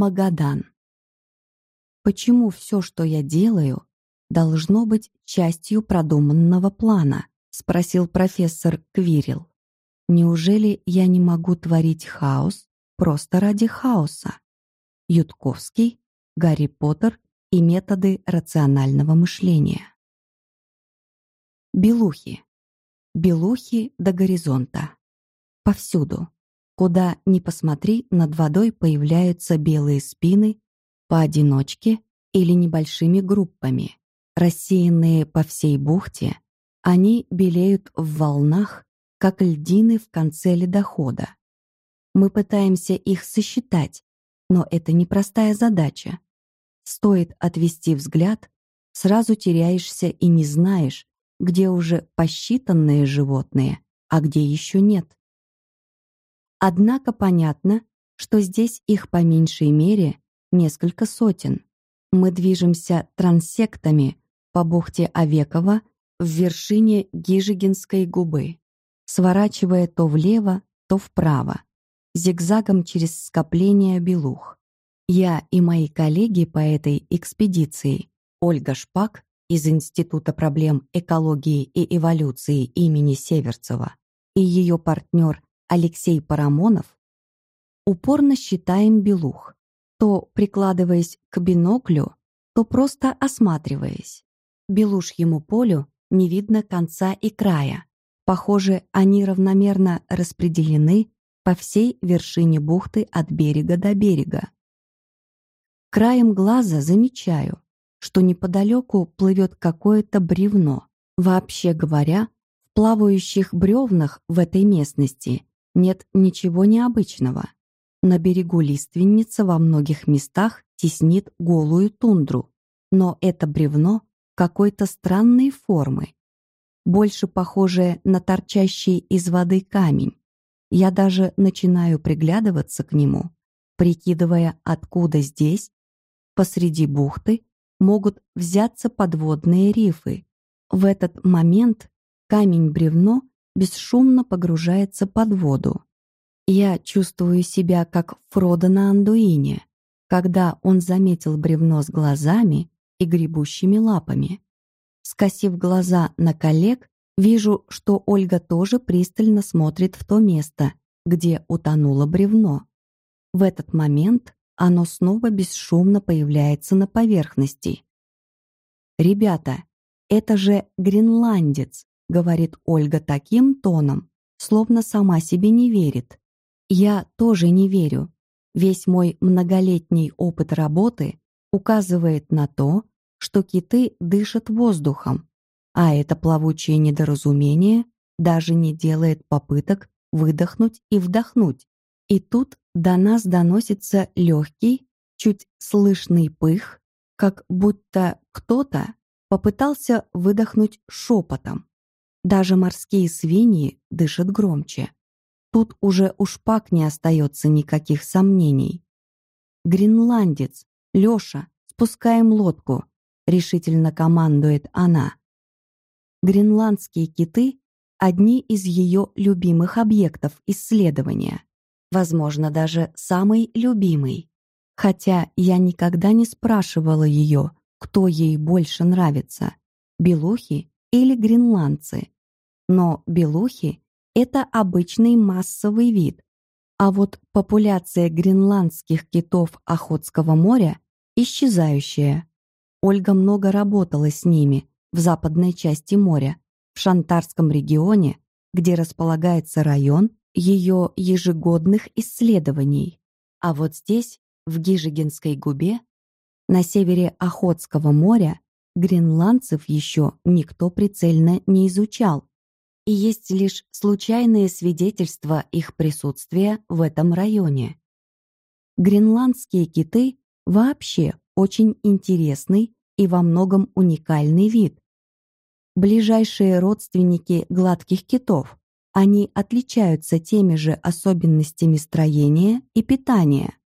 Магадан. Почему все, что я делаю, должно быть частью продуманного плана? Спросил профессор Квирил. Неужели я не могу творить хаос просто ради хаоса? Ютковский, Гарри Поттер и методы рационального мышления. Белухи. Белухи до горизонта. Повсюду. Куда ни посмотри, над водой появляются белые спины, поодиночке или небольшими группами. Рассеянные по всей бухте, они белеют в волнах, как льдины в конце ледохода. Мы пытаемся их сосчитать, но это непростая задача. Стоит отвести взгляд, сразу теряешься и не знаешь, где уже посчитанные животные, а где еще нет. Однако понятно, что здесь их по меньшей мере несколько сотен. Мы движемся трансектами по бухте Овекова в вершине Гижигинской губы, сворачивая то влево, то вправо, зигзагом через скопление белух. Я и мои коллеги по этой экспедиции, Ольга Шпак из Института проблем экологии и эволюции имени Северцева и ее партнер Алексей Парамонов, упорно считаем белух, то прикладываясь к биноклю, то просто осматриваясь. Белушьему полю не видно конца и края. Похоже, они равномерно распределены по всей вершине бухты от берега до берега. Краем глаза замечаю, что неподалеку плывет какое-то бревно. Вообще говоря, в плавающих бревнах в этой местности нет ничего необычного. На берегу лиственница во многих местах теснит голую тундру, но это бревно какой-то странной формы, больше похожее на торчащий из воды камень. Я даже начинаю приглядываться к нему, прикидывая, откуда здесь, посреди бухты, могут взяться подводные рифы. В этот момент камень-бревно бесшумно погружается под воду. Я чувствую себя как Фродо на Андуине, когда он заметил бревно с глазами и гребущими лапами. Скосив глаза на коллег, вижу, что Ольга тоже пристально смотрит в то место, где утонуло бревно. В этот момент оно снова бесшумно появляется на поверхности. «Ребята, это же гренландец!» Говорит Ольга таким тоном, словно сама себе не верит. Я тоже не верю. Весь мой многолетний опыт работы указывает на то, что киты дышат воздухом, а это плавучее недоразумение даже не делает попыток выдохнуть и вдохнуть. И тут до нас доносится легкий, чуть слышный пых, как будто кто-то попытался выдохнуть шепотом. Даже морские свиньи дышат громче. Тут уже у шпак не остается никаких сомнений. «Гренландец! Лёша, спускаем лодку!» — решительно командует она. Гренландские киты — одни из ее любимых объектов исследования. Возможно, даже самый любимый. Хотя я никогда не спрашивала ее, кто ей больше нравится — белухи или гренландцы. Но белухи — это обычный массовый вид, а вот популяция гренландских китов Охотского моря исчезающая. Ольга много работала с ними в западной части моря, в Шантарском регионе, где располагается район ее ежегодных исследований. А вот здесь, в Гижигинской губе, на севере Охотского моря, гренландцев еще никто прицельно не изучал, и есть лишь случайные свидетельства их присутствия в этом районе. Гренландские киты вообще очень интересный и во многом уникальный вид. Ближайшие родственники гладких китов, они отличаются теми же особенностями строения и питания.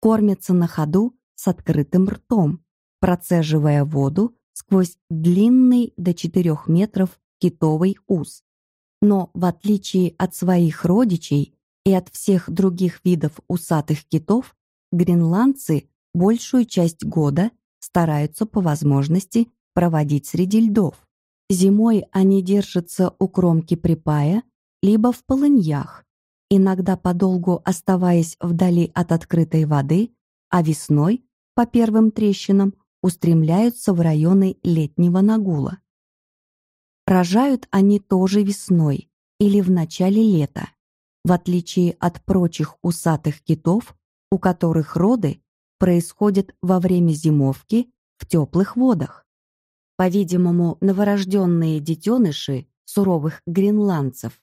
Кормятся на ходу с открытым ртом, процеживая воду сквозь длинный до 4 метров китовый ус. Но в отличие от своих родичей и от всех других видов усатых китов, гренландцы большую часть года стараются по возможности проводить среди льдов. Зимой они держатся у кромки припая, либо в полыньях, иногда подолгу оставаясь вдали от открытой воды, а весной, по первым трещинам, устремляются в районы летнего нагула. Рожают они тоже весной или в начале лета, в отличие от прочих усатых китов, у которых роды происходят во время зимовки в теплых водах. По-видимому, новорожденные детеныши суровых гренландцев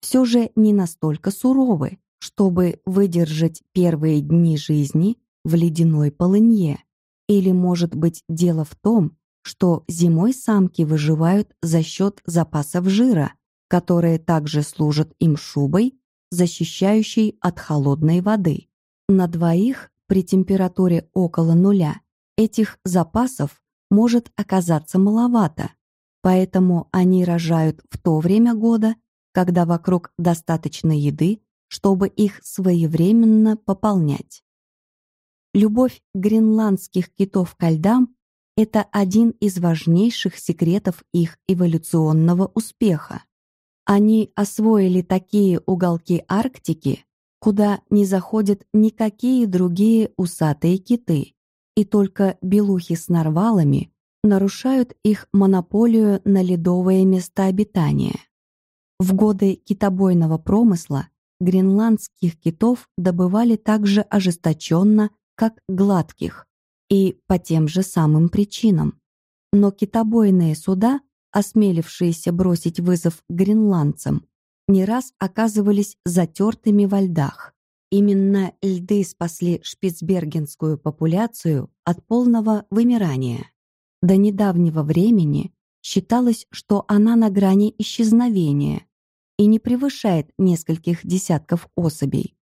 все же не настолько суровы, чтобы выдержать первые дни жизни в ледяной полынье. Или, может быть, дело в том, что зимой самки выживают за счет запасов жира, которые также служат им шубой, защищающей от холодной воды. На двоих при температуре около нуля этих запасов может оказаться маловато, поэтому они рожают в то время года, когда вокруг достаточно еды, чтобы их своевременно пополнять. Любовь гренландских китов ко льдам – это один из важнейших секретов их эволюционного успеха. Они освоили такие уголки Арктики, куда не заходят никакие другие усатые киты, и только белухи с нарвалами нарушают их монополию на ледовые места обитания. В годы китобойного промысла гренландских китов добывали так же ожесточенно, как гладких, и по тем же самым причинам. Но китобойные суда, осмелившиеся бросить вызов гренландцам, не раз оказывались затертыми во льдах. Именно льды спасли шпицбергенскую популяцию от полного вымирания. До недавнего времени считалось, что она на грани исчезновения, и не превышает нескольких десятков особей.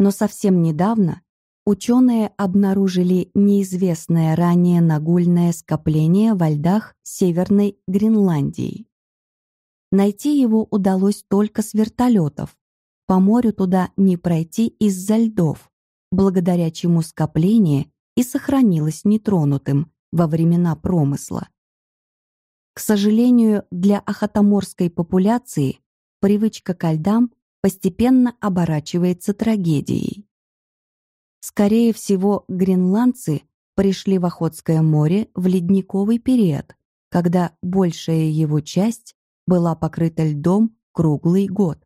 Но совсем недавно ученые обнаружили неизвестное ранее нагульное скопление во льдах Северной Гренландии. Найти его удалось только с вертолетов. По морю туда не пройти из-за льдов, благодаря чему скопление и сохранилось нетронутым во времена промысла. К сожалению, для охотоморской популяции привычка ко льдам постепенно оборачивается трагедией. Скорее всего, гренландцы пришли в Охотское море в ледниковый период, когда большая его часть была покрыта льдом круглый год.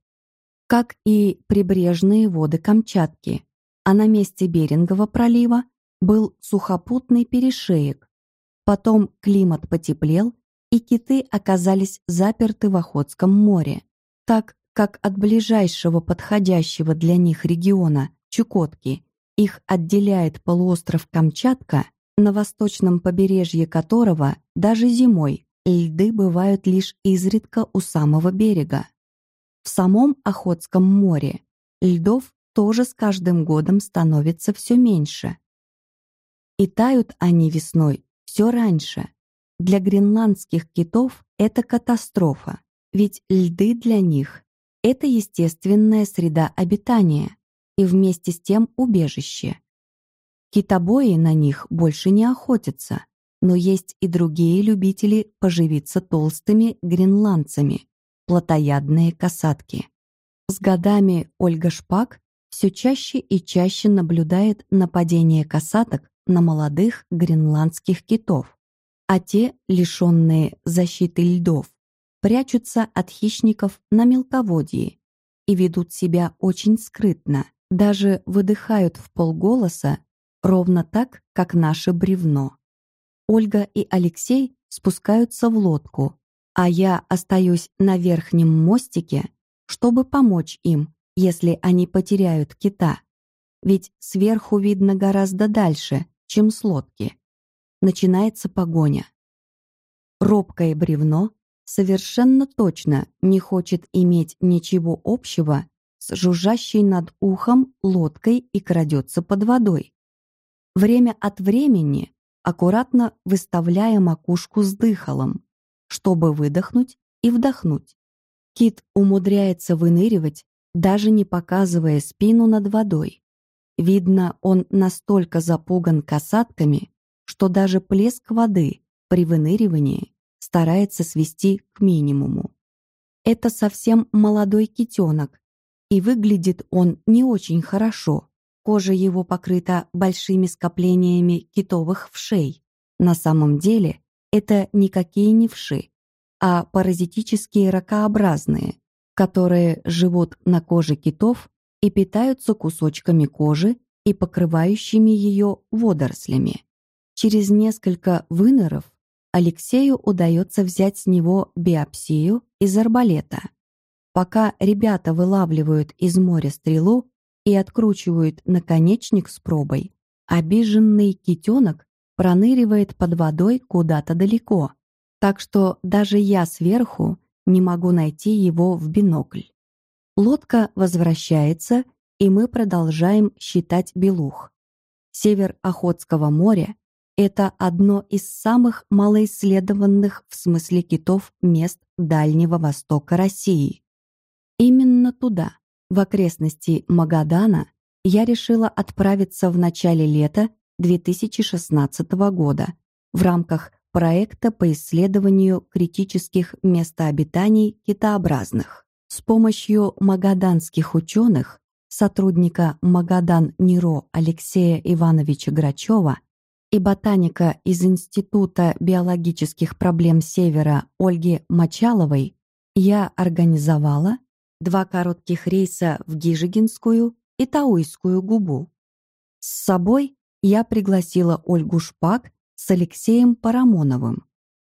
Как и прибрежные воды Камчатки, а на месте Берингового пролива был сухопутный перешеек. Потом климат потеплел, и киты оказались заперты в Охотском море так как от ближайшего подходящего для них региона, Чукотки, их отделяет полуостров Камчатка, на восточном побережье которого даже зимой льды бывают лишь изредка у самого берега. В самом Охотском море льдов тоже с каждым годом становится все меньше. И тают они весной все раньше. Для гренландских китов это катастрофа. Ведь льды для них — это естественная среда обитания и вместе с тем убежище. Китобои на них больше не охотятся, но есть и другие любители поживиться толстыми гренландцами, плотоядные касатки. С годами Ольга Шпак все чаще и чаще наблюдает нападение касаток на молодых гренландских китов, а те, лишенные защиты льдов, прячутся от хищников на мелководье и ведут себя очень скрытно, даже выдыхают в полголоса ровно так, как наше бревно. Ольга и Алексей спускаются в лодку, а я остаюсь на верхнем мостике, чтобы помочь им, если они потеряют кита. Ведь сверху видно гораздо дальше, чем с лодки. Начинается погоня. Робкое бревно совершенно точно не хочет иметь ничего общего с жужжащей над ухом лодкой и крадется под водой. Время от времени аккуратно выставляя макушку с дыхалом, чтобы выдохнуть и вдохнуть. Кит умудряется выныривать, даже не показывая спину над водой. Видно, он настолько запуган касатками, что даже плеск воды при выныривании старается свести к минимуму. Это совсем молодой китенок, и выглядит он не очень хорошо. Кожа его покрыта большими скоплениями китовых вшей. На самом деле это никакие не вши, а паразитические ракообразные, которые живут на коже китов и питаются кусочками кожи и покрывающими ее водорослями. Через несколько выноров Алексею удается взять с него биопсию из арбалета. Пока ребята вылавливают из моря стрелу и откручивают наконечник с пробой, обиженный китенок проныривает под водой куда-то далеко, так что даже я сверху не могу найти его в бинокль. Лодка возвращается, и мы продолжаем считать белух. Север Охотского моря — это одно из самых малоисследованных в смысле китов мест Дальнего Востока России. Именно туда, в окрестности Магадана, я решила отправиться в начале лета 2016 года в рамках проекта по исследованию критических местообитаний китообразных. С помощью магаданских ученых, сотрудника Магадан-НИРО Алексея Ивановича Грачева и ботаника из Института биологических проблем Севера Ольги Мочаловой, я организовала два коротких рейса в Гижигинскую и Тауйскую губу. С собой я пригласила Ольгу Шпак с Алексеем Парамоновым,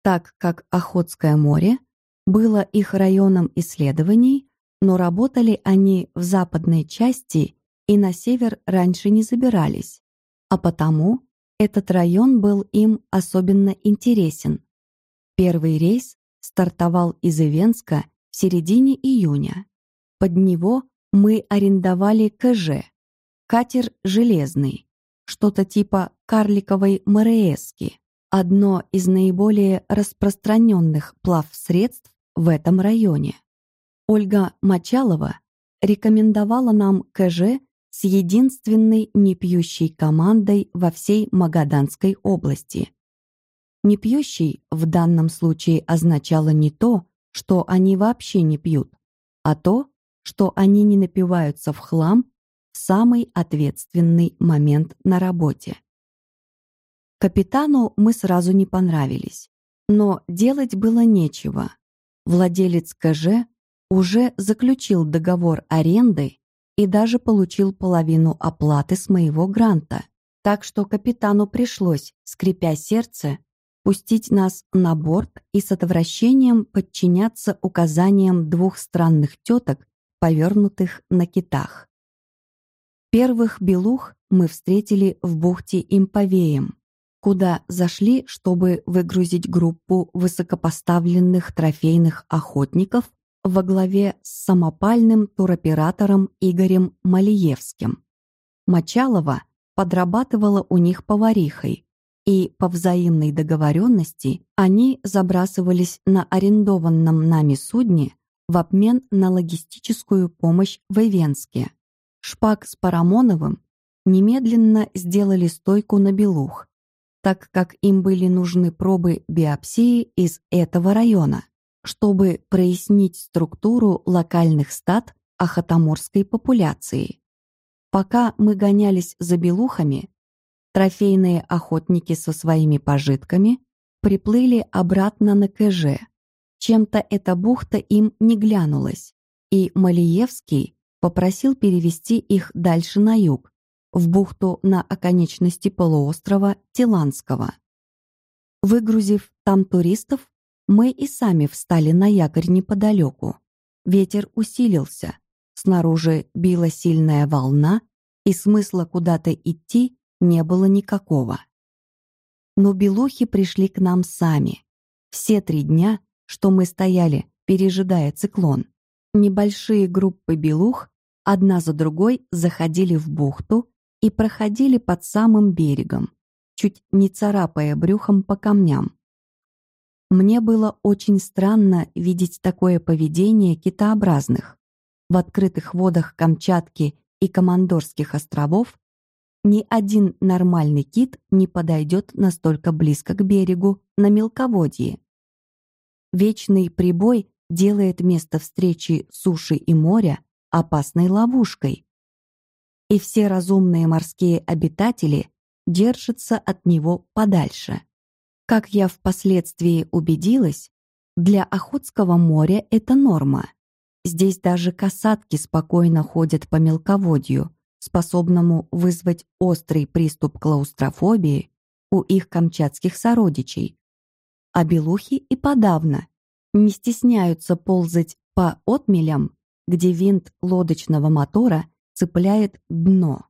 так как Охотское море было их районом исследований, но работали они в западной части и на север раньше не забирались, а потому этот район был им особенно интересен. Первый рейс стартовал из Ивенска в середине июня. Под него мы арендовали КЖ, катер «Железный», что-то типа карликовой Мареэски, одно из наиболее распространенных плавсредств в этом районе. Ольга Мочалова рекомендовала нам КЖ с единственной непьющей командой во всей Магаданской области. Непьющий в данном случае означало не то, что они вообще не пьют, а то, что они не напиваются в хлам в самый ответственный момент на работе. Капитану мы сразу не понравились, но делать было нечего. Владелец КЖ уже заключил договор аренды и даже получил половину оплаты с моего гранта, так что капитану пришлось, скрипя сердце, пустить нас на борт и с отвращением подчиняться указаниям двух странных теток, повернутых на китах. Первых белух мы встретили в бухте Имповеем, куда зашли, чтобы выгрузить группу высокопоставленных трофейных охотников во главе с самопальным туроператором Игорем Малиевским. Мочалова подрабатывала у них поварихой, и по взаимной договоренности они забрасывались на арендованном нами судне в обмен на логистическую помощь в Ивенске. Шпак с Парамоновым немедленно сделали стойку на белух, так как им были нужны пробы биопсии из этого района, чтобы прояснить структуру локальных стад ахатаморской популяции. Пока мы гонялись за белухами, трофейные охотники со своими пожитками приплыли обратно на КЖ, чем-то эта бухта им не глянулась, и Малиевский попросил перевести их дальше на юг, в бухту на оконечности полуострова Тиланского. Выгрузив там туристов, мы и сами встали на якорь неподалеку. Ветер усилился, снаружи била сильная волна, и смысла куда-то идти не было никакого. Но белухи пришли к нам сами. Все три дня что мы стояли, пережидая циклон. Небольшие группы белух одна за другой заходили в бухту и проходили под самым берегом, чуть не царапая брюхом по камням. Мне было очень странно видеть такое поведение китообразных. В открытых водах Камчатки и Командорских островов ни один нормальный кит не подойдет настолько близко к берегу на мелководье. Вечный прибой делает место встречи суши и моря опасной ловушкой. И все разумные морские обитатели держатся от него подальше. Как я впоследствии убедилась, для Охотского моря это норма. Здесь даже касатки спокойно ходят по мелководью, способному вызвать острый приступ клаустрофобии у их камчатских сородичей. А белухи и подавно не стесняются ползать по отмелям, где винт лодочного мотора цепляет дно.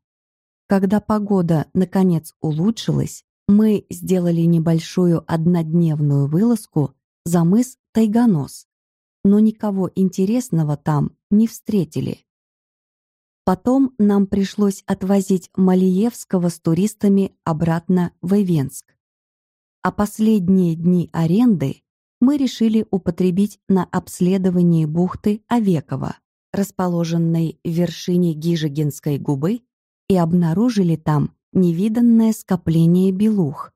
Когда погода, наконец, улучшилась, мы сделали небольшую однодневную вылазку за мыс Тайганос, но никого интересного там не встретили. Потом нам пришлось отвозить Малиевского с туристами обратно в Эвенск. А последние дни аренды мы решили употребить на обследование бухты Овекова, расположенной в вершине Гижегинской губы, и обнаружили там невиданное скопление белух.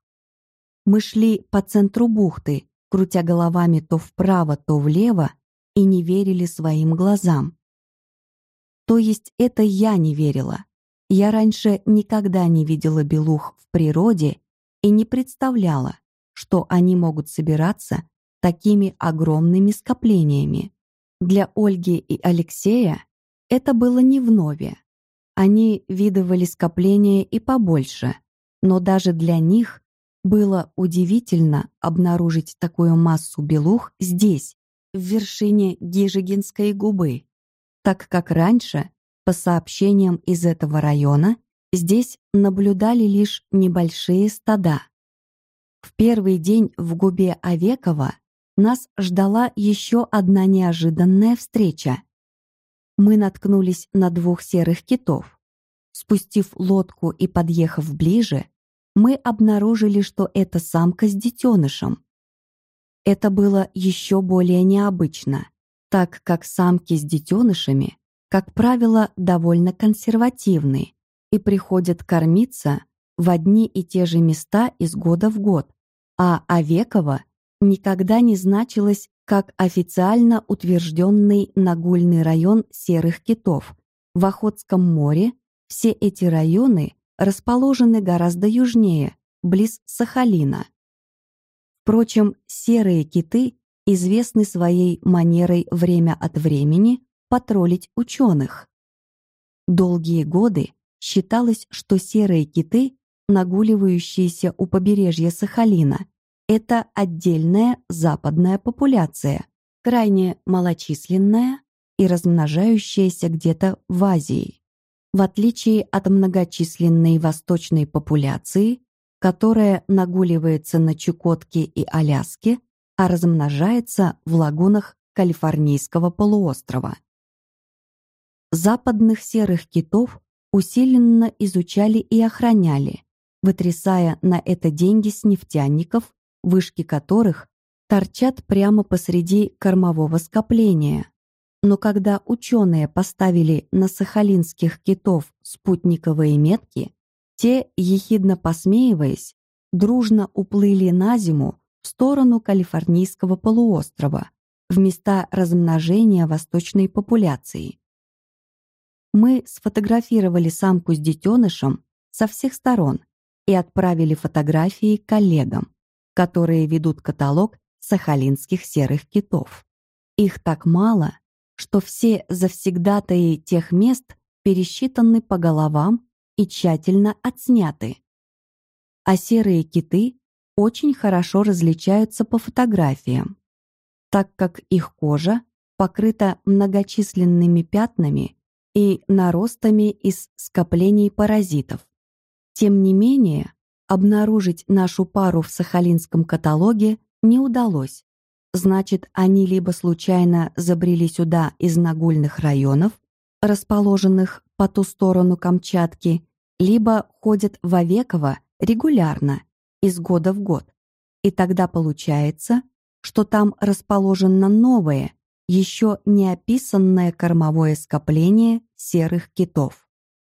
Мы шли по центру бухты, крутя головами то вправо, то влево, и не верили своим глазам. То есть это я не верила. Я раньше никогда не видела белух в природе и не представляла, что они могут собираться такими огромными скоплениями. Для Ольги и Алексея это было не вновь. Они видывали скопления и побольше, но даже для них было удивительно обнаружить такую массу белух здесь, в вершине Гижигинской губы, так как раньше, по сообщениям из этого района, здесь наблюдали лишь небольшие стада. В первый день в губе Овекова нас ждала еще одна неожиданная встреча. Мы наткнулись на двух серых китов. Спустив лодку и подъехав ближе, мы обнаружили, что это самка с детенышем. Это было еще более необычно, так как самки с детенышами, как правило, довольно консервативны и приходят кормиться в одни и те же места из года в год, а Овекова никогда не значилось как официально утвержденный нагульный район серых китов. В Охотском море все эти районы расположены гораздо южнее, близ Сахалина. Впрочем, серые киты известны своей манерой время от времени потроллить ученых. Долгие годы считалось, что серые киты, нагуливающиеся у побережья Сахалина, это отдельная западная популяция, крайне малочисленная и размножающаяся где-то в Азии. В отличие от многочисленной восточной популяции, которая нагуливается на Чукотке и Аляске, а размножается в лагунах Калифорнийского полуострова. Западных серых китов усиленно изучали и охраняли, вытрясая на это деньги с нефтяников вышки которых торчат прямо посреди кормового скопления. Но когда ученые поставили на сахалинских китов спутниковые метки, те, ехидно посмеиваясь, дружно уплыли на зиму в сторону Калифорнийского полуострова, в места размножения восточной популяции. Мы сфотографировали самку с детенышем со всех сторон и отправили фотографии коллегам которые ведут каталог сахалинских серых китов. Их так мало, что все завсегдатаи тех мест пересчитаны по головам и тщательно отсняты. А серые киты очень хорошо различаются по фотографиям, так как их кожа покрыта многочисленными пятнами и наростами из скоплений паразитов. Тем не менее, Обнаружить нашу пару в сахалинском каталоге не удалось. Значит, они либо случайно забрели сюда из нагульных районов, расположенных по ту сторону Камчатки, либо ходят в Овеково регулярно, из года в год. И тогда получается, что там расположено новое, еще не описанное кормовое скопление серых китов.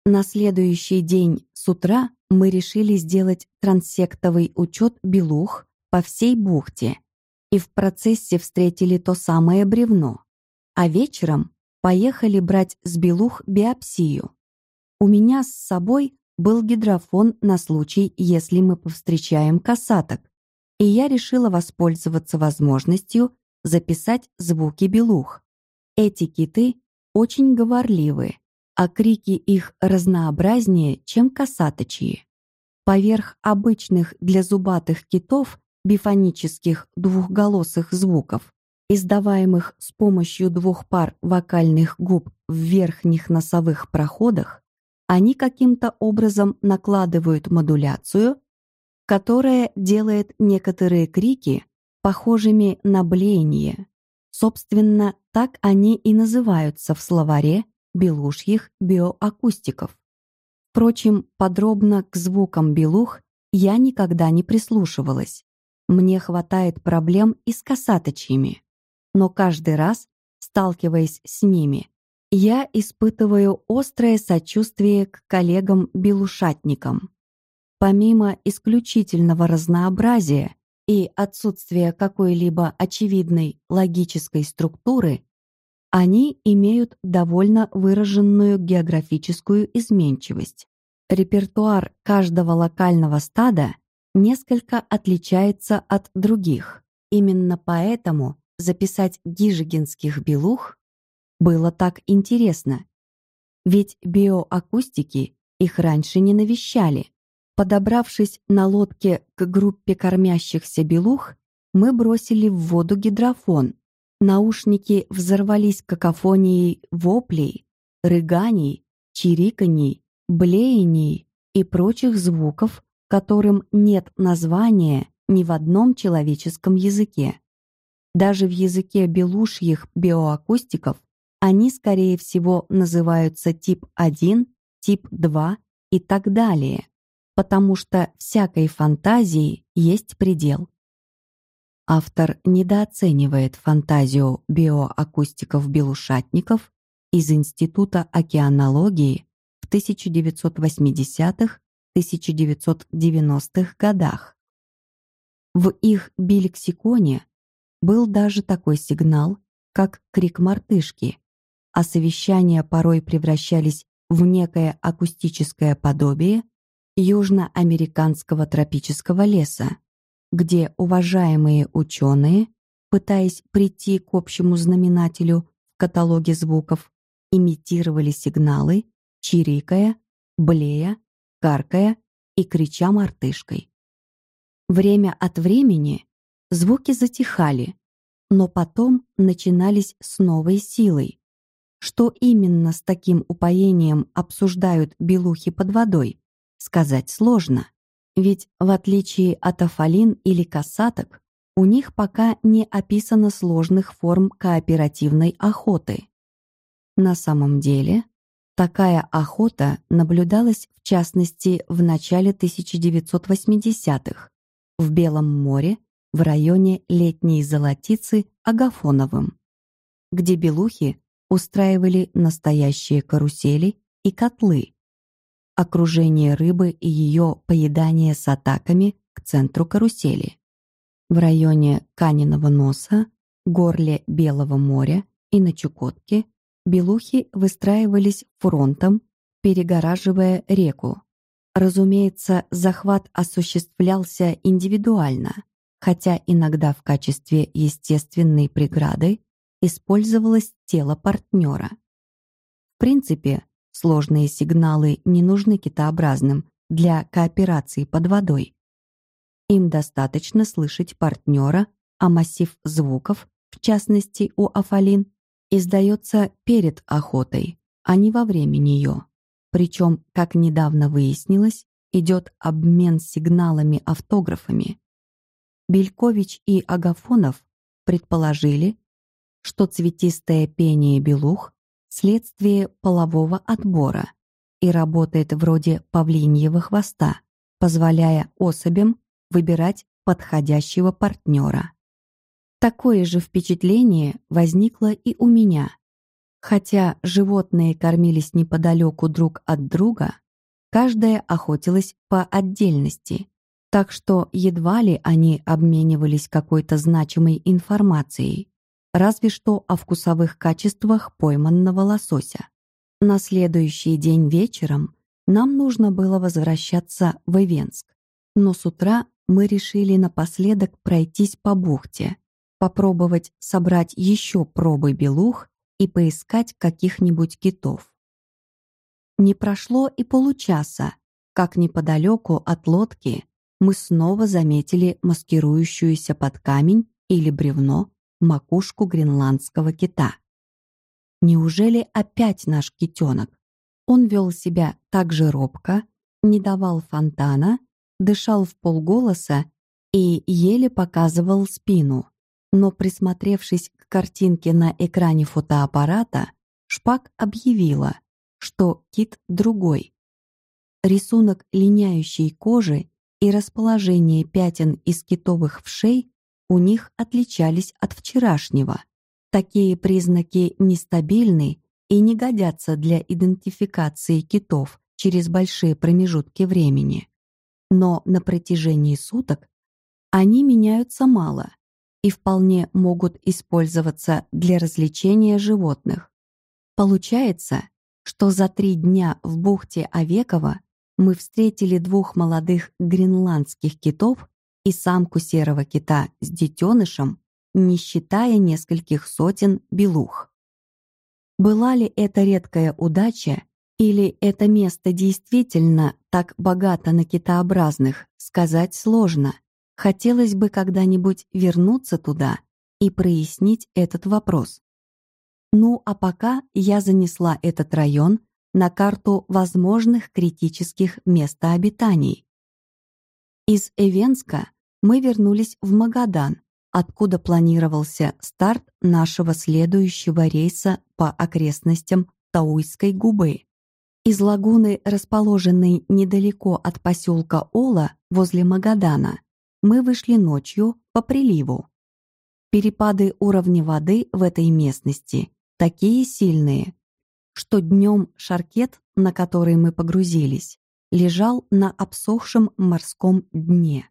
На следующий день с утра мы решили сделать трансектовый учет белух по всей бухте и в процессе встретили то самое бревно, а вечером поехали брать с белух биопсию. У меня с собой был гидрофон на случай, если мы повстречаем касаток, и я решила воспользоваться возможностью записать звуки белух. Эти киты очень говорливы, а крики их разнообразнее, чем касаточьи. Поверх обычных для зубатых китов бифонических двухголосых звуков, издаваемых с помощью двух пар вокальных губ в верхних носовых проходах, они каким-то образом накладывают модуляцию, которая делает некоторые крики похожими на блеяние. Собственно, так они и называются в словаре белушьих биоакустиков. Впрочем, подробно к звукам белух я никогда не прислушивалась. Мне хватает проблем и с касаточьями. Но каждый раз, сталкиваясь с ними, я испытываю острое сочувствие к коллегам-белушатникам. Помимо исключительного разнообразия и отсутствия какой-либо очевидной логической структуры, они имеют довольно выраженную географическую изменчивость. Репертуар каждого локального стада несколько отличается от других. Именно поэтому записать гижигинских белух было так интересно. Ведь биоакустики их раньше не навещали. Подобравшись на лодке к группе кормящихся белух, мы бросили в воду гидрофон. Наушники взорвались какофонией воплей, рыганий, чириканий, блеяний и прочих звуков, которым нет названия ни в одном человеческом языке. Даже в языке белушьих биоакустиков они, скорее всего, называются тип 1, тип 2 и так далее, потому что всякой фантазии есть предел. Автор недооценивает фантазию биоакустиков-белушатников из Института океанологии в 1980-х 1990-х годах. В их билексиконе был даже такой сигнал, как крик мартышки, а совещания порой превращались в некое акустическое подобие южноамериканского тропического леса, где уважаемые ученые, пытаясь прийти к общему знаменателю в каталоге звуков, имитировали сигналы, чирикая, блея каркая и крича мартышкой. Время от времени звуки затихали, но потом начинались с новой силой. Что именно с таким упоением обсуждают белухи под водой, сказать сложно. Ведь в отличие от афалин или касаток, у них пока не описано сложных форм кооперативной охоты. На самом деле, Такая охота наблюдалась в частности в начале 1980-х в Белом море в районе летней золотицы Агафоновым, где белухи устраивали настоящие карусели и котлы, окружение рыбы и ее поедание с атаками к центру карусели. В районе Каниного носа, горле Белого моря и на Чукотке Белухи выстраивались фронтом, перегораживая реку. Разумеется, захват осуществлялся индивидуально, хотя иногда в качестве естественной преграды использовалось тело партнера. В принципе, сложные сигналы не нужны китообразным для кооперации под водой. Им достаточно слышать партнера, а массив звуков, в частности у афалин, издается перед охотой, а не во время нее. Причем, как недавно выяснилось, идет обмен сигналами-автографами. Белькович и Агафонов предположили, что цветистое пение белух – следствие полового отбора и работает вроде павлиньего хвоста, позволяя особям выбирать подходящего партнера. Такое же впечатление возникло и у меня. Хотя животные кормились неподалеку друг от друга, Каждая охотилась по отдельности, так что едва ли они обменивались какой-то значимой информацией, разве что о вкусовых качествах пойманного лосося. На следующий день вечером нам нужно было возвращаться в Ивенск, но с утра мы решили напоследок пройтись по бухте, попробовать собрать еще пробы белух и поискать каких-нибудь китов. Не прошло и получаса, как неподалеку от лодки мы снова заметили маскирующуюся под камень или бревно макушку гренландского кита. Неужели опять наш китенок? Он вел себя так же робко, не давал фонтана, дышал в полголоса и еле показывал спину. Но присмотревшись к картинке на экране фотоаппарата, Шпак объявила, что кит другой. Рисунок линяющей кожи и расположение пятен из китовых вшей у них отличались от вчерашнего. Такие признаки нестабильны и не годятся для идентификации китов через большие промежутки времени. Но на протяжении суток они меняются мало и вполне могут использоваться для развлечения животных. Получается, что за три дня в бухте Овекова мы встретили двух молодых гренландских китов и самку серого кита с детенышем, не считая нескольких сотен белух. Была ли это редкая удача, или это место действительно так богато на китообразных, сказать сложно. Хотелось бы когда-нибудь вернуться туда и прояснить этот вопрос. Ну а пока я занесла этот район на карту возможных критических местообитаний. Из Эвенска мы вернулись в Магадан, откуда планировался старт нашего следующего рейса по окрестностям Тауйской губы. Из лагуны, расположенной недалеко от поселка Ола возле Магадана, мы вышли ночью по приливу. Перепады уровня воды в этой местности такие сильные, что днем шаркет, на который мы погрузились, лежал на обсохшем морском дне.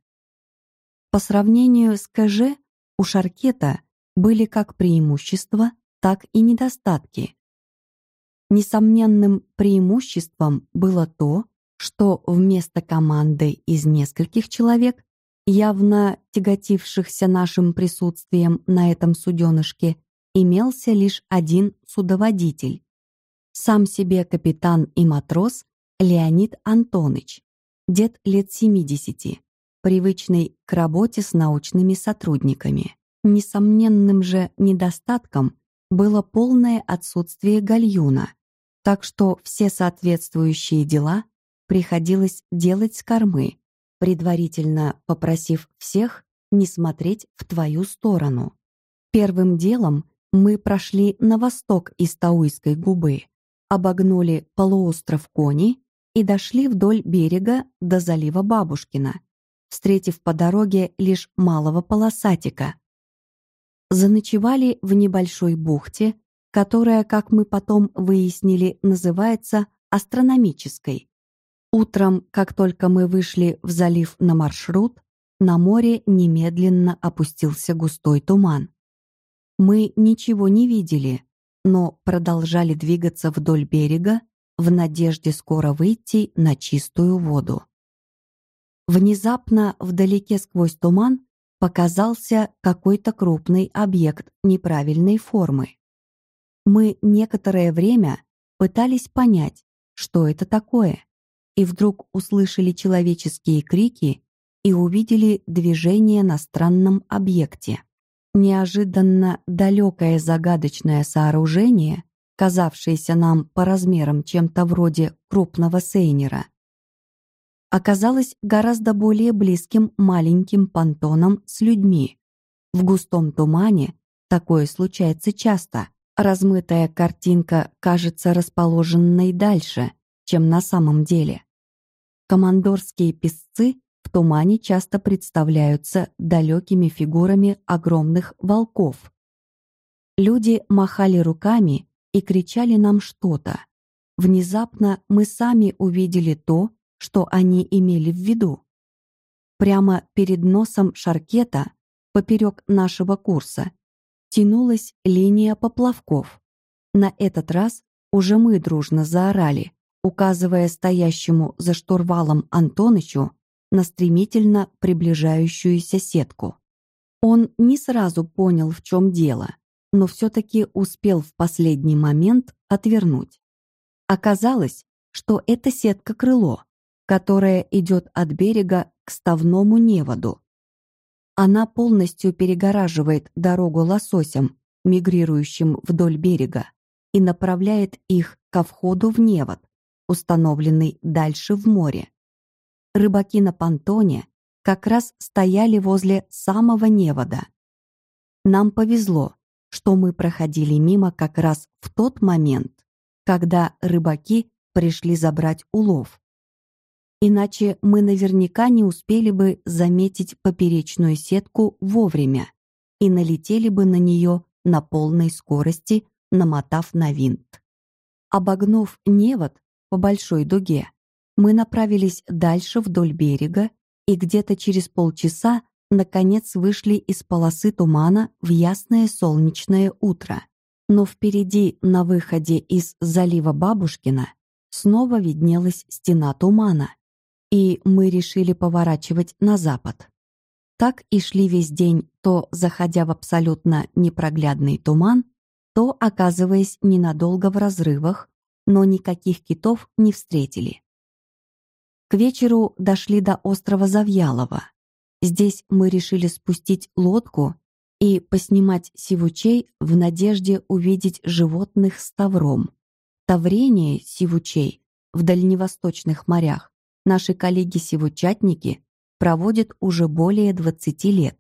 По сравнению с КЖ у шаркета были как преимущества, так и недостатки. Несомненным преимуществом было то, что вместо команды из нескольких человек, явно тяготившихся нашим присутствием на этом суденышке, имелся лишь один судоводитель, сам себе капитан и матрос Леонид Антоныч, дед лет 70, привычный к работе с научными сотрудниками. Несомненным же недостатком было полное отсутствие гальюна, так что все соответствующие дела приходилось делать с кормы, предварительно попросив всех не смотреть в твою сторону. Первым делом мы прошли на восток из Тауйской губы, обогнули полуостров Кони и дошли вдоль берега до залива Бабушкина, встретив по дороге лишь малого полосатика. Заночевали в небольшой бухте, которая, как мы потом выяснили, называется астрономической. Утром, как только мы вышли в залив на маршрут, на море немедленно опустился густой туман. Мы ничего не видели, но продолжали двигаться вдоль берега в надежде скоро выйти на чистую воду. Внезапно вдалеке сквозь туман показался какой-то крупный объект неправильной формы. Мы некоторое время пытались понять, что это такое, и вдруг услышали человеческие крики и увидели движение на странном объекте. Неожиданно далекое загадочное сооружение, казавшееся нам по размерам чем-то вроде крупного сейнера, оказалось гораздо более близким маленьким понтоном с людьми. В густом тумане такое случается часто. Размытая картинка кажется расположенной дальше, чем на самом деле. Командорские песцы в тумане часто представляются далекими фигурами огромных волков. Люди махали руками и кричали нам что-то. Внезапно мы сами увидели то, что они имели в виду. Прямо перед носом Шаркета, поперек нашего курса, тянулась линия поплавков. На этот раз уже мы дружно заорали, указывая стоящему за штурвалом Антонычу на стремительно приближающуюся сетку. Он не сразу понял, в чем дело, но все-таки успел в последний момент отвернуть. Оказалось, что это сетка-крыло, которая идет от берега к ставному неводу. Она полностью перегораживает дорогу лососям, мигрирующим вдоль берега, и направляет их ко входу в невод, установленный дальше в море. Рыбаки на понтоне как раз стояли возле самого невода. Нам повезло, что мы проходили мимо как раз в тот момент, когда рыбаки пришли забрать улов. Иначе мы наверняка не успели бы заметить поперечную сетку вовремя и налетели бы на нее на полной скорости, намотав на винт. Обогнув невод по большой дуге, мы направились дальше вдоль берега и где-то через полчаса наконец вышли из полосы тумана в ясное солнечное утро. Но впереди, на выходе из залива Бабушкина, снова виднелась стена тумана, и мы решили поворачивать на запад. Так и шли весь день, то заходя в абсолютно непроглядный туман, то оказываясь ненадолго в разрывах, но никаких китов не встретили. К вечеру дошли до острова Завьялова. Здесь мы решили спустить лодку и поснимать сивучей в надежде увидеть животных с тавром. Таврение сивучей в дальневосточных морях наши коллеги-сивучатники проводят уже более 20 лет.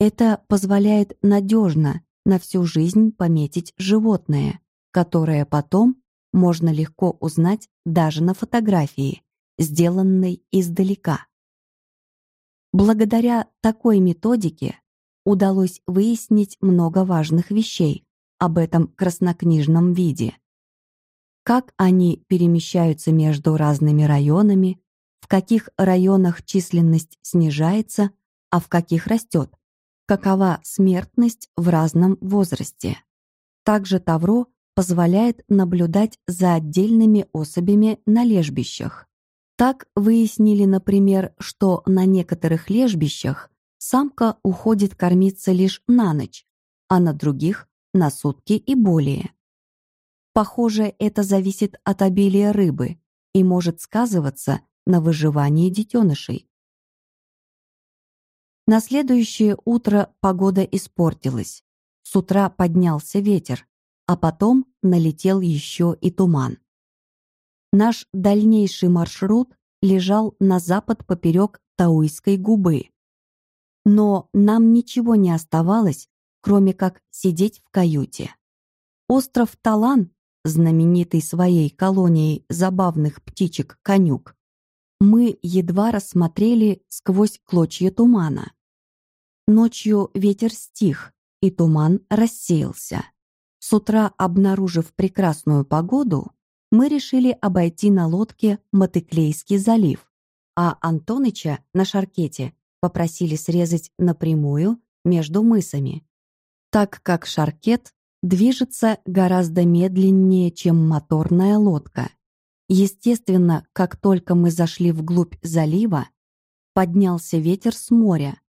Это позволяет надежно на всю жизнь пометить животное, которое потом можно легко узнать даже на фотографии, сделанной издалека. Благодаря такой методике удалось выяснить много важных вещей об этом краснокнижном виде. Как они перемещаются между разными районами, в каких районах численность снижается, а в каких растет, какова смертность в разном возрасте. Также Тавро позволяет наблюдать за отдельными особями на лежбищах. Так выяснили, например, что на некоторых лежбищах самка уходит кормиться лишь на ночь, а на других — на сутки и более. Похоже, это зависит от обилия рыбы и может сказываться на выживании детенышей. На следующее утро погода испортилась. С утра поднялся ветер, а потом налетел еще и туман. Наш дальнейший маршрут лежал на запад поперек Тауйской губы. Но нам ничего не оставалось, кроме как сидеть в каюте. Остров Талан, знаменитый своей колонией забавных птичек-конюк, мы едва рассмотрели сквозь клочья тумана. Ночью ветер стих, и туман рассеялся. С утра, обнаружив прекрасную погоду, мы решили обойти на лодке Мотыклейский залив, а Антоныча на шаркете попросили срезать напрямую между мысами, так как шаркет движется гораздо медленнее, чем моторная лодка. Естественно, как только мы зашли вглубь залива, поднялся ветер с моря,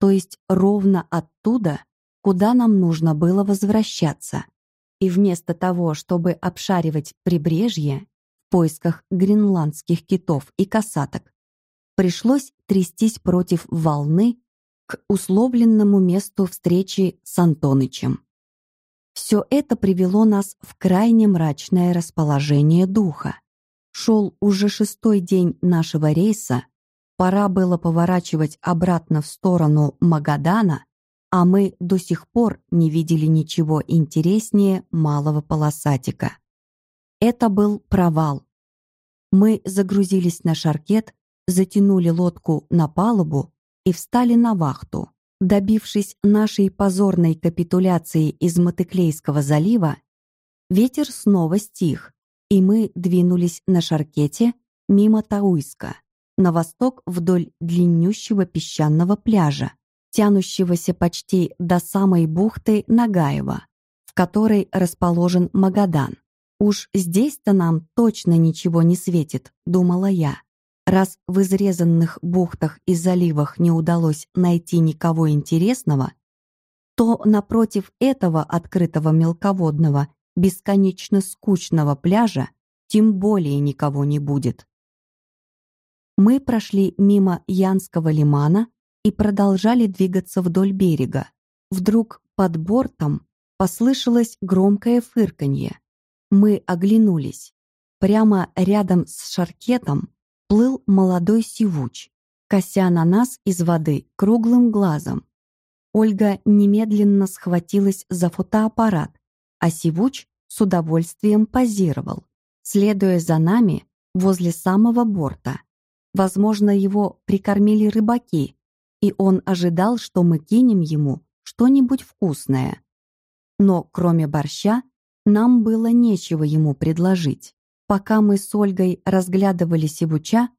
то есть ровно оттуда, куда нам нужно было возвращаться. И вместо того, чтобы обшаривать прибрежье в поисках гренландских китов и касаток, пришлось трястись против волны к условленному месту встречи с Антонычем. Все это привело нас в крайне мрачное расположение духа. Шел уже шестой день нашего рейса, пора было поворачивать обратно в сторону Магадана, а мы до сих пор не видели ничего интереснее малого полосатика. Это был провал. Мы загрузились на шаркет, затянули лодку на палубу и встали на вахту. Добившись нашей позорной капитуляции из Мотыклейского залива, ветер снова стих, и мы двинулись на шаркете мимо Тауиска, на восток вдоль длиннющего песчаного пляжа, тянущегося почти до самой бухты Нагаева, в которой расположен Магадан. «Уж здесь-то нам точно ничего не светит», — думала я. Раз в изрезанных бухтах и заливах не удалось найти никого интересного, то напротив этого открытого мелководного, бесконечно скучного пляжа тем более никого не будет. Мы прошли мимо Янского лимана и продолжали двигаться вдоль берега. Вдруг под бортом послышалось громкое фырканье. Мы оглянулись. Прямо рядом с шаркетом плыл молодой сивуч, кося на нас из воды круглым глазом. Ольга немедленно схватилась за фотоаппарат, а сивуч с удовольствием позировал, следуя за нами возле самого борта. Возможно, его прикормили рыбаки, и он ожидал, что мы кинем ему что-нибудь вкусное. Но кроме борща нам было нечего ему предложить. Пока мы с Ольгой разглядывали сивуча,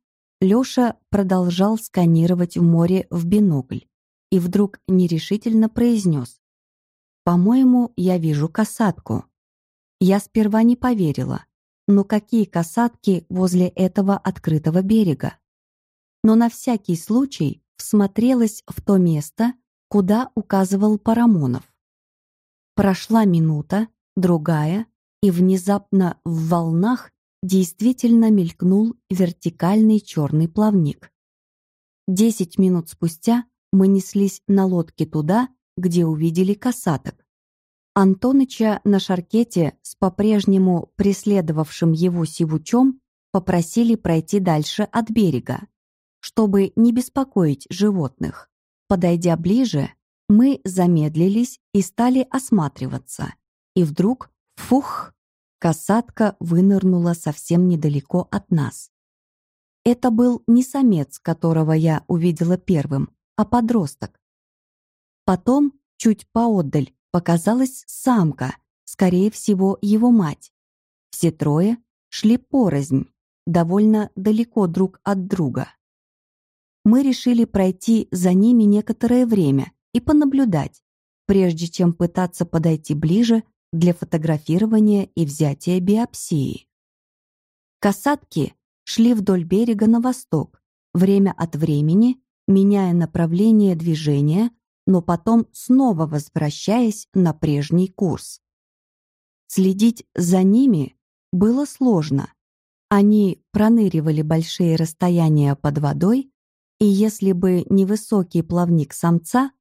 Лёша продолжал сканировать море в бинокль и вдруг нерешительно произнес. «По-моему, я вижу касатку». Я сперва не поверила, но какие касатки возле этого открытого берега? Но на всякий случай всмотрелась в то место, куда указывал Парамонов. Прошла минута, другая, и внезапно в волнах действительно мелькнул вертикальный черный плавник. Десять минут спустя мы неслись на лодке туда, где увидели касаток. Антоныча на шаркете с по-прежнему преследовавшим его сивучом попросили пройти дальше от берега, чтобы не беспокоить животных. Подойдя ближе, мы замедлились и стали осматриваться. И вдруг, фух, касатка вынырнула совсем недалеко от нас. Это был не самец, которого я увидела первым, а подросток. Потом, чуть поотдаль, показалась самка, скорее всего, его мать. Все трое шли порознь, довольно далеко друг от друга. Мы решили пройти за ними некоторое время и понаблюдать, прежде чем пытаться подойти ближе для фотографирования и взятия биопсии. Касатки шли вдоль берега на восток, время от времени меняя направление движения, но потом снова возвращаясь на прежний курс. Следить за ними было сложно. Они проныривали большие расстояния под водой, и если бы не высокий плавник самца,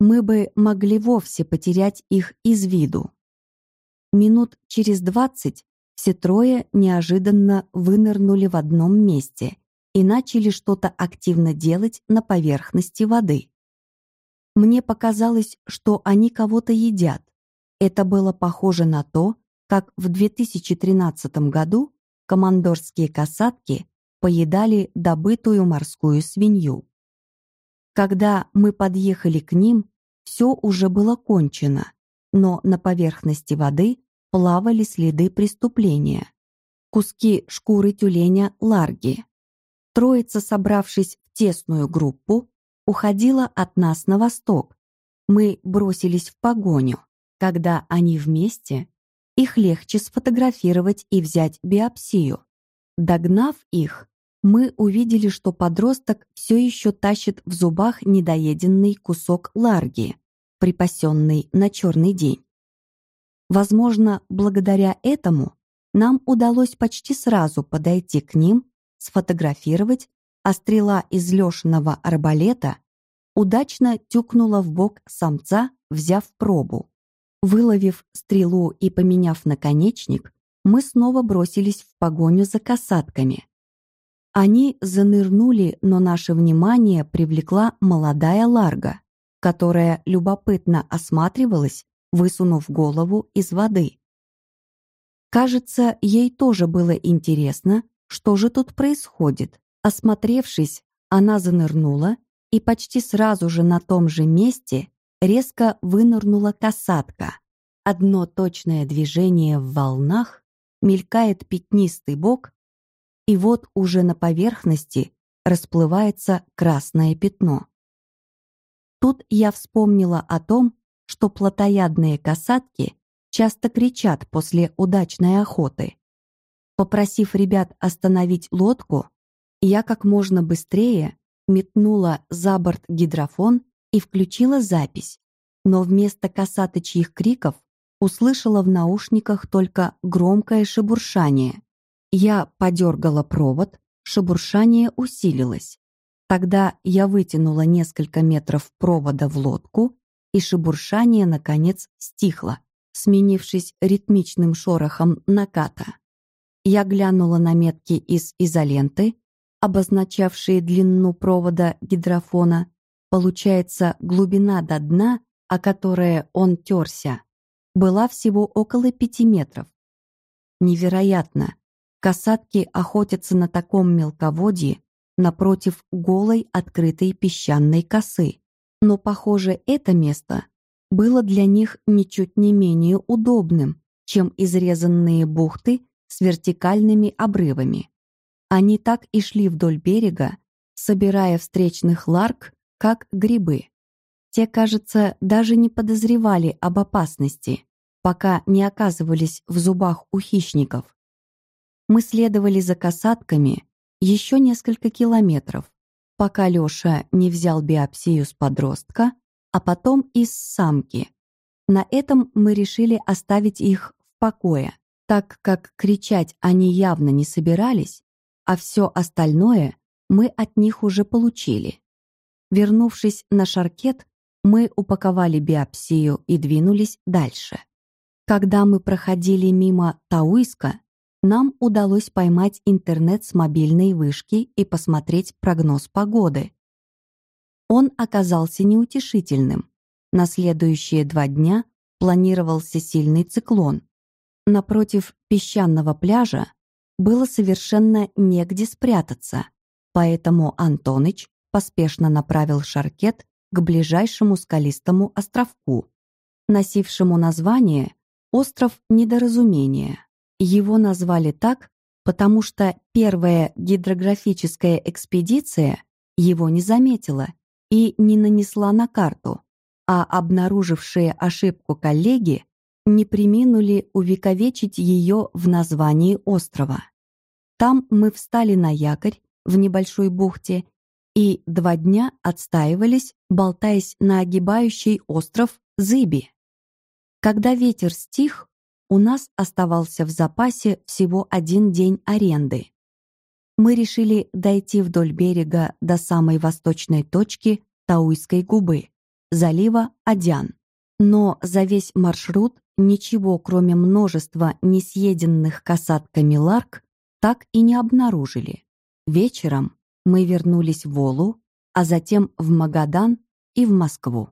мы бы могли вовсе потерять их из виду. Минут через двадцать все трое неожиданно вынырнули в одном месте и начали что-то активно делать на поверхности воды. Мне показалось, что они кого-то едят. Это было похоже на то, как в 2013 году командорские касатки поедали добытую морскую свинью. Когда мы подъехали к ним, все уже было кончено, но на поверхности воды плавали следы преступления. Куски шкуры тюленя ларги, Троица, собравшись в тесную группу, уходила от нас на восток. Мы бросились в погоню. Когда они вместе, их легче сфотографировать и взять биопсию. Догнав их, мы увидели, что подросток все еще тащит в зубах недоеденный кусок ларги, припасенный на черный день. Возможно, благодаря этому нам удалось почти сразу подойти к ним сфотографировать, а стрела из Лешиного арбалета удачно тюкнула в бок самца, взяв пробу. Выловив стрелу и поменяв наконечник, мы снова бросились в погоню за касатками. Они занырнули, но наше внимание привлекла молодая ларга, которая любопытно осматривалась, высунув голову из воды. Кажется, ей тоже было интересно, что же тут происходит? Осмотревшись, она занырнула, и почти сразу же на том же месте резко вынырнула касатка. Одно точное движение в волнах, мелькает пятнистый бок, и вот уже на поверхности расплывается красное пятно. Тут я вспомнила о том, что плотоядные касатки часто кричат после удачной охоты. Попросив ребят остановить лодку, я как можно быстрее метнула за борт гидрофон и включила запись, но вместо касаточьих криков услышала в наушниках только громкое шебуршание. Я подергала провод, шебуршание усилилось. Тогда я вытянула несколько метров провода в лодку, и шебуршание, наконец, стихло, сменившись ритмичным шорохом наката. Я глянула на метки из изоленты, обозначавшие длину провода гидрофона. Получается, глубина до дна, о которое он терся, была всего около пяти метров. Невероятно! Касатки охотятся на таком мелководье напротив голой открытой песчаной косы. Но, похоже, это место было для них ничуть не менее удобным, чем изрезанные бухты с вертикальными обрывами. Они так и шли вдоль берега, собирая встречных ларк, как грибы. Те, кажется, даже не подозревали об опасности, пока не оказывались в зубах у хищников. Мы следовали за касатками еще несколько километров, пока Лёша не взял биопсию с подростка, а потом из самки. На этом мы решили оставить их в покое, так как кричать они явно не собирались, а все остальное мы от них уже получили. Вернувшись на шаркет, мы упаковали биопсию и двинулись дальше. Когда мы проходили мимо Тауиска, нам удалось поймать интернет с мобильной вышки и посмотреть прогноз погоды. Он оказался неутешительным. На следующие два дня планировался сильный циклон. Напротив песчаного пляжа было совершенно негде спрятаться, поэтому Антоныч поспешно направил шаркет к ближайшему скалистому островку, носившему название «Остров Недоразумения». Его назвали так, потому что первая гидрографическая экспедиция его не заметила и не нанесла на карту, а обнаружившие ошибку коллеги не приминули увековечить ее в названии острова. Там мы встали на якорь в небольшой бухте и два дня отстаивались, болтаясь на огибающий остров Зыби. Когда ветер стих, у нас оставался в запасе всего один день аренды. Мы решили дойти вдоль берега до самой восточной точки Тауйской губы, залива Адян. Но за весь маршрут ничего, кроме множества несъеденных касатками ларк, так и не обнаружили. Вечером мы вернулись в Волу, а затем в Магадан и в Москву.